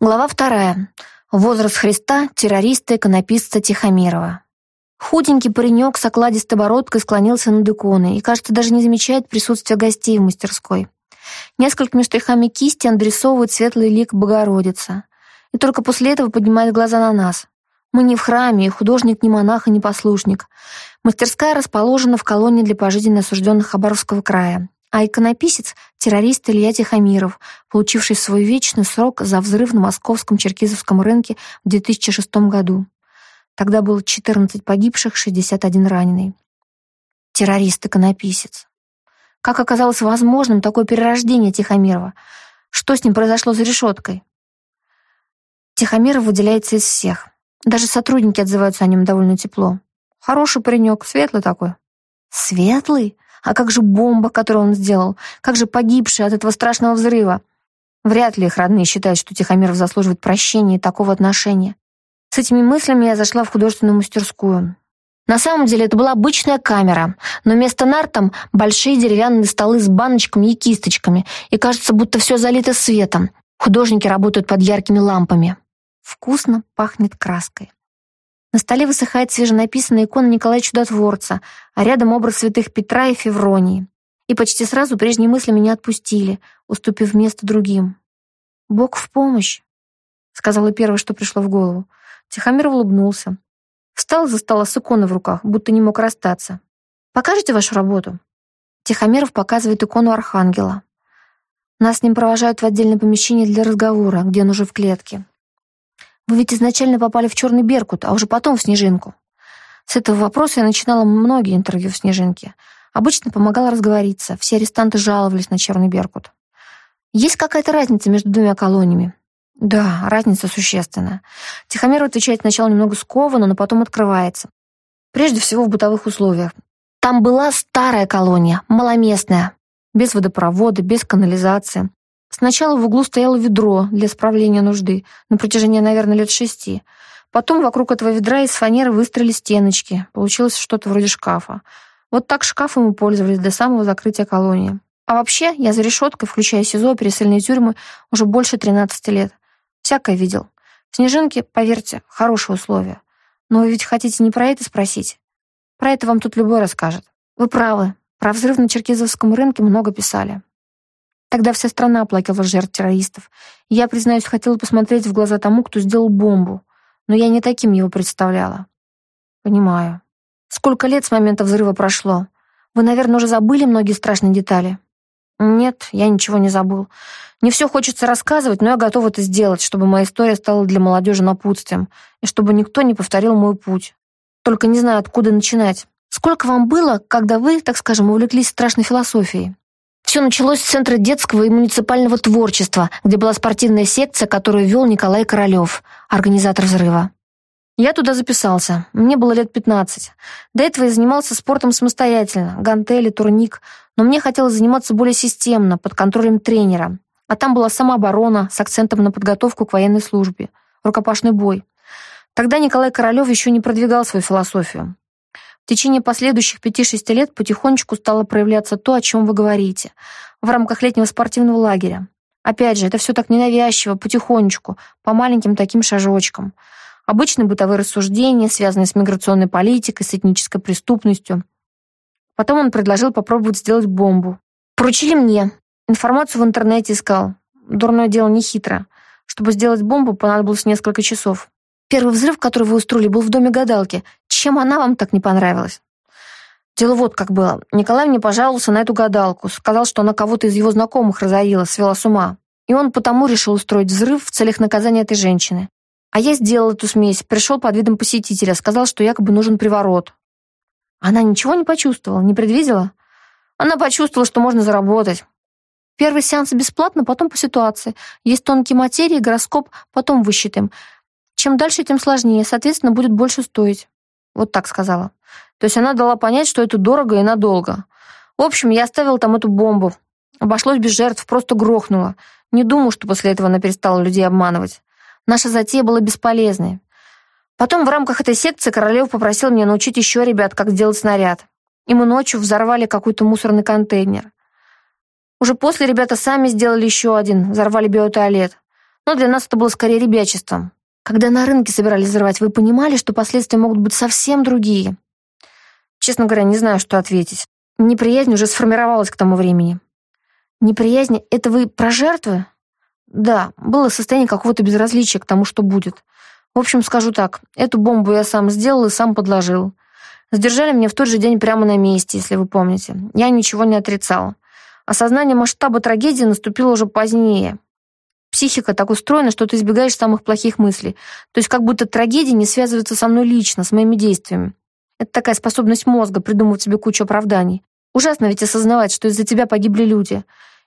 Глава вторая. Возраст Христа, террориста, иконописца Тихомирова. Худенький паренек с окладистой бородкой склонился над иконой и, кажется, даже не замечает присутствия гостей в мастерской. Несколькими штрихами кисти он дорисовывает светлый лик Богородицы. И только после этого поднимает глаза на нас. Мы не в храме, и художник не монах и не послушник. Мастерская расположена в колонии для пожизненно осужденных Хабаровского края а иконописец — террорист Илья Тихомиров, получивший свой вечный срок за взрыв на московском черкизовском рынке в 2006 году. Тогда было 14 погибших, 61 раненый. Террорист-иконописец. Как оказалось возможным такое перерождение Тихомирова? Что с ним произошло за решеткой? Тихомиров выделяется из всех. Даже сотрудники отзываются о нем довольно тепло. Хороший паренек, светлый такой. Светлый? А как же бомба, которую он сделал? Как же погибшие от этого страшного взрыва? Вряд ли их родные считают, что Тихомиров заслуживает прощения и такого отношения. С этими мыслями я зашла в художественную мастерскую. На самом деле это была обычная камера, но вместо нар там большие деревянные столы с баночками и кисточками, и кажется, будто все залито светом. Художники работают под яркими лампами. Вкусно пахнет краской. На столе высыхает свеженаписанная икона Николая Чудотворца, а рядом образ святых Петра и Февронии. И почти сразу прежние мысли меня отпустили, уступив место другим. «Бог в помощь», — сказала первое, что пришло в голову. Тихомир улыбнулся. Встал за стола с иконой в руках, будто не мог расстаться. «Покажете вашу работу?» Тихомиров показывает икону Архангела. Нас с ним провожают в отдельное помещение для разговора, где он уже в клетке. Вы ведь изначально попали в черный беркут, а уже потом в снежинку. С этого вопроса я начинала многие интервью в снежинке. Обычно помогала разговориться. Все арестанты жаловались на черный беркут. Есть какая-то разница между двумя колониями? Да, разница существенная. Тихомир отвечает сначала немного скованно, но потом открывается. Прежде всего в бытовых условиях. Там была старая колония, маломестная, без водопровода, без канализации. Сначала в углу стояло ведро для справления нужды на протяжении, наверное, лет шести. Потом вокруг этого ведра из фанеры выстроили стеночки. Получилось что-то вроде шкафа. Вот так шкафом мы пользовались до самого закрытия колонии. А вообще, я за решеткой, включая СИЗО, пересыльные тюрьмы, уже больше 13 лет. Всякое видел. Снежинки, поверьте, хорошие условия. Но вы ведь хотите не про это спросить? Про это вам тут любой расскажет. Вы правы. Про взрыв на Черкизовском рынке много писали. Тогда вся страна оплакивала жертв террористов. Я, признаюсь, хотела посмотреть в глаза тому, кто сделал бомбу. Но я не таким его представляла. Понимаю. Сколько лет с момента взрыва прошло? Вы, наверное, уже забыли многие страшные детали? Нет, я ничего не забыл. Не все хочется рассказывать, но я готов это сделать, чтобы моя история стала для молодежи напутствием, и чтобы никто не повторил мой путь. Только не знаю, откуда начинать. Сколько вам было, когда вы, так скажем, увлеклись страшной философией? Все началось с Центра детского и муниципального творчества, где была спортивная секция, которую вел Николай Королев, организатор взрыва. Я туда записался. Мне было лет 15. До этого я занимался спортом самостоятельно, гантели, турник, но мне хотелось заниматься более системно, под контролем тренера. А там была самооборона с акцентом на подготовку к военной службе, рукопашный бой. Тогда Николай Королев еще не продвигал свою философию. В течение последующих 5-6 лет потихонечку стало проявляться то, о чем вы говорите, в рамках летнего спортивного лагеря. Опять же, это все так ненавязчиво, потихонечку, по маленьким таким шажочкам. Обычные бытовые рассуждения, связанные с миграционной политикой, с этнической преступностью. Потом он предложил попробовать сделать бомбу. Поручили мне. Информацию в интернете искал. Дурное дело не хитро. Чтобы сделать бомбу, понадобилось несколько часов. Первый взрыв, который вы устроили, был в доме гадалки. Чем она вам так не понравилась? Дело вот как было. Николай мне пожаловался на эту гадалку, сказал, что она кого-то из его знакомых разорила, свела с ума. И он потому решил устроить взрыв в целях наказания этой женщины. А я сделал эту смесь, пришел под видом посетителя, сказал, что якобы нужен приворот. Она ничего не почувствовала, не предвидела? Она почувствовала, что можно заработать. Первый сеанс бесплатно, потом по ситуации. Есть тонкие материи, гороскоп, потом высчитаем. Чем дальше, тем сложнее, соответственно, будет больше стоить. Вот так сказала. То есть она дала понять, что это дорого и надолго. В общем, я оставила там эту бомбу. Обошлось без жертв, просто грохнула. Не думаю, что после этого она перестала людей обманывать. Наша затея была бесполезной. Потом в рамках этой секции Королев попросил меня научить еще ребят, как сделать снаряд. И мы ночью взорвали какой-то мусорный контейнер. Уже после ребята сами сделали еще один, взорвали биотуалет. Но для нас это было скорее ребячеством. Когда на рынке собирались взрывать, вы понимали, что последствия могут быть совсем другие? Честно говоря, не знаю, что ответить. Неприязнь уже сформировалась к тому времени. Неприязнь — это вы про жертвы? Да, было состояние какого-то безразличия к тому, что будет. В общем, скажу так, эту бомбу я сам сделал и сам подложил. Задержали меня в тот же день прямо на месте, если вы помните. Я ничего не отрицал. Осознание масштаба трагедии наступило уже позднее. Психика так устроена, что ты избегаешь самых плохих мыслей. То есть как будто трагедия не связывается со мной лично, с моими действиями. Это такая способность мозга придумывать себе кучу оправданий. Ужасно ведь осознавать, что из-за тебя погибли люди.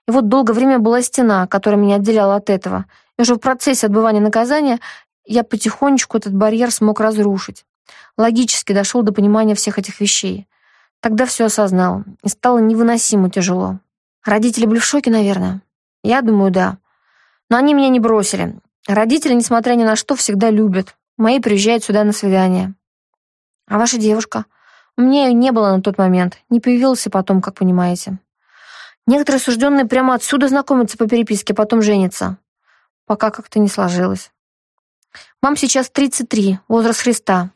И вот долгое время была стена, которая меня отделяла от этого. И уже в процессе отбывания наказания я потихонечку этот барьер смог разрушить. Логически дошел до понимания всех этих вещей. Тогда все осознал, и стало невыносимо тяжело. Родители были в шоке, наверное. Я думаю, да. Но они меня не бросили. Родители, несмотря ни на что, всегда любят. Мои приезжают сюда на свидание. А ваша девушка? У меня ее не было на тот момент. Не появился потом, как понимаете. Некоторые осужденные прямо отсюда знакомятся по переписке, потом женятся. Пока как-то не сложилось. Вам сейчас 33, возраст Христа.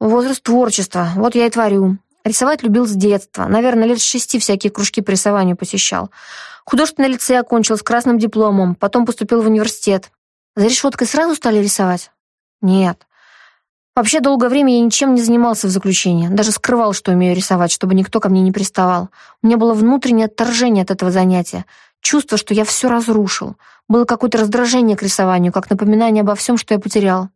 Возраст творчества, вот я и творю. Рисовать любил с детства. Наверное, лет с шести всякие кружки по рисованию посещал. Художественное лицей окончил с красным дипломом, потом поступил в университет. За решеткой сразу стали рисовать? Нет. Вообще, долгое время я ничем не занимался в заключении. Даже скрывал, что умею рисовать, чтобы никто ко мне не приставал. У меня было внутреннее отторжение от этого занятия. Чувство, что я все разрушил. Было какое-то раздражение к рисованию, как напоминание обо всем, что я потерял.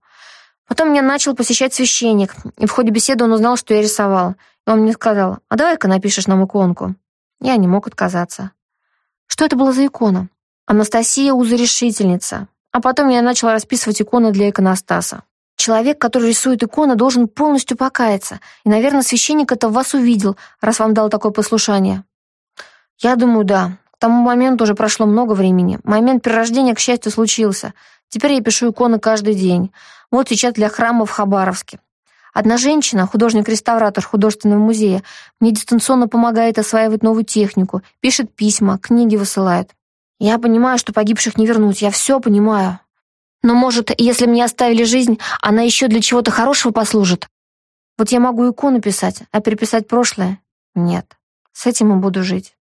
Потом меня начал посещать священник, и в ходе беседы он узнал, что я рисовал. Он мне сказал, а давай-ка напишешь нам иконку. Я не мог отказаться. Что это была за икона? Анастасия Узорешительница. А потом я начала расписывать иконы для иконостаса. Человек, который рисует иконы, должен полностью покаяться. И, наверное, священник это в вас увидел, раз вам дал такое послушание. Я думаю, да. К тому моменту уже прошло много времени. Момент перерождения, к счастью, случился. Теперь я пишу иконы каждый день. Вот сейчас для храма в Хабаровске. Одна женщина, художник-реставратор художественного музея, мне дистанционно помогает осваивать новую технику, пишет письма, книги высылает. Я понимаю, что погибших не вернуть, я все понимаю. Но, может, если мне оставили жизнь, она еще для чего-то хорошего послужит? Вот я могу икону писать, а переписать прошлое? Нет. С этим и буду жить.